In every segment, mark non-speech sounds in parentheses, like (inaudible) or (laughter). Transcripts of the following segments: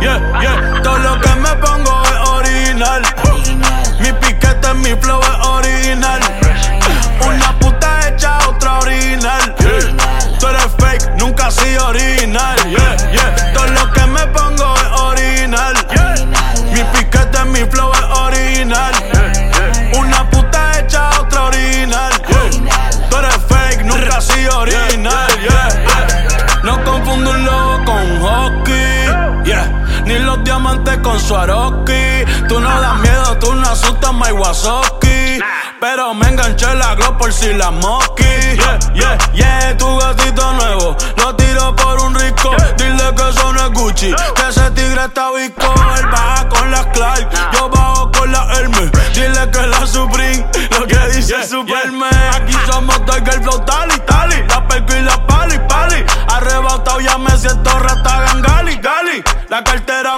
yeah, yeah. Todo lo que me pongo es original. Mi piquete, mi flow es original. Una puta hecha, otra original. Tú eres fake, nunca has sido original. Yeah, yeah. Todo lo que me pongo es original. Mi piquete, mi flow es original. Una puta hecha, otra original. Tú eres fake, nunca has sido original. No confundo un lobo los diamantes con su Aroki. Tú no das miedo, tú no asustas, my Wazowski. Pero me enganché la glow por si la mosqui. Yeah, yeah, yeah, tu gatito nuevo. Lo tiro por un rico. Dile que eso no es Gucci. Que ese tigre está bico. Él baja con las Clark. Yo bajo con la Hermes. Dile que la Supreme. Lo que dice Superman. Aquí somos Tiger Flow Tally.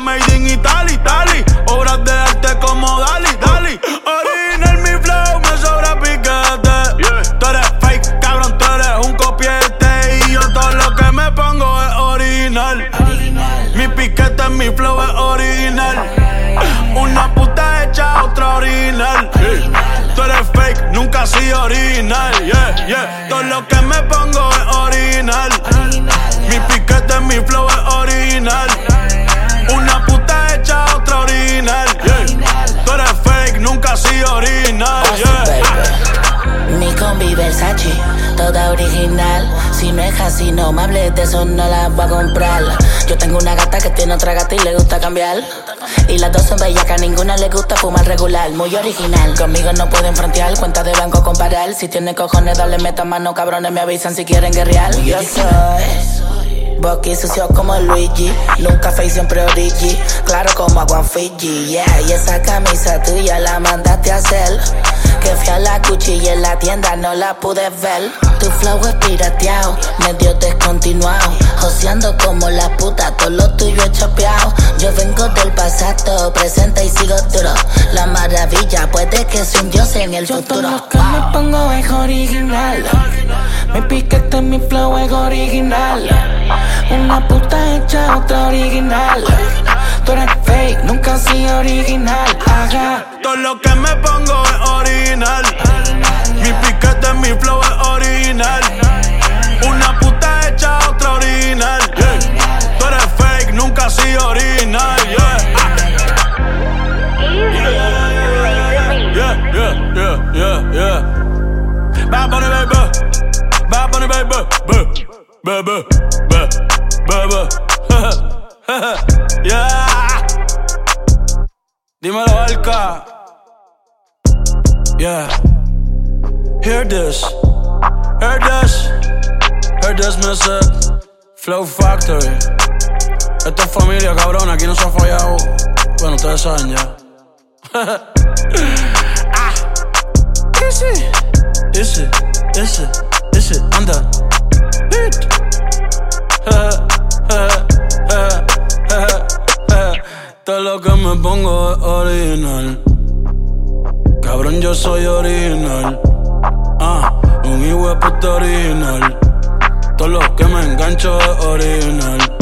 Made in Italy, Italy. Obras de arte como Dali, Dali. Original mi flow, me sobra piquete. Tú eres fake, cabrón, tú eres un copiete. Y yo todo lo que me pongo es original. Mi piquete, mi flow es original. Una puta hecha, otra original. Tú eres fake, nunca has sido original. Yeah, yeah. Todo lo que me pongo así, no me hables de eso, no la voy a comprar. Yo tengo una gata que tiene otra gata y le gusta cambiar. Y las dos son a ninguna le gusta fumar regular. Muy original, conmigo no pueden frontear. Cuenta de banco comparar. Si tiene cojones, dale meta mano, cabrones me avisan si quieren guerrear. Yo soy. Bucky sucio como Luigi, nunca face siempre origi, claro como agua Fiji, yeah, y esa camisa tuya la mandaste a hacer, que fui a la cuchilla en la tienda no la pude ver, tu flow es pirateado, medio descontinuado, joseando como la puta, todo lo tuyo es chopeado, yo vengo del pasado, presente y sigo duro, la maravilla puede que sea un dios en el Yo todo futuro. lo que me pongo es original. Mi piquete, mi flow es original. Una puta hecha, otra original. Tú eres fake, nunca has sido original. Ajá. Todo lo que me pongo Baby, baby, baby. yeah. Dímelo, Alca. Yeah. Hear this. Hear this. Hear this music. Flow Factory. Esta es familia, cabrón. Aquí no se ha fallado. Bueno, ustedes saben ya. (laughs) ah. Easy. Easy. Easy. Easy. Anda. Que me pongo es original. Cabrón, yo soy original. Ah, un hijo de original. Todo lo que me engancho es original.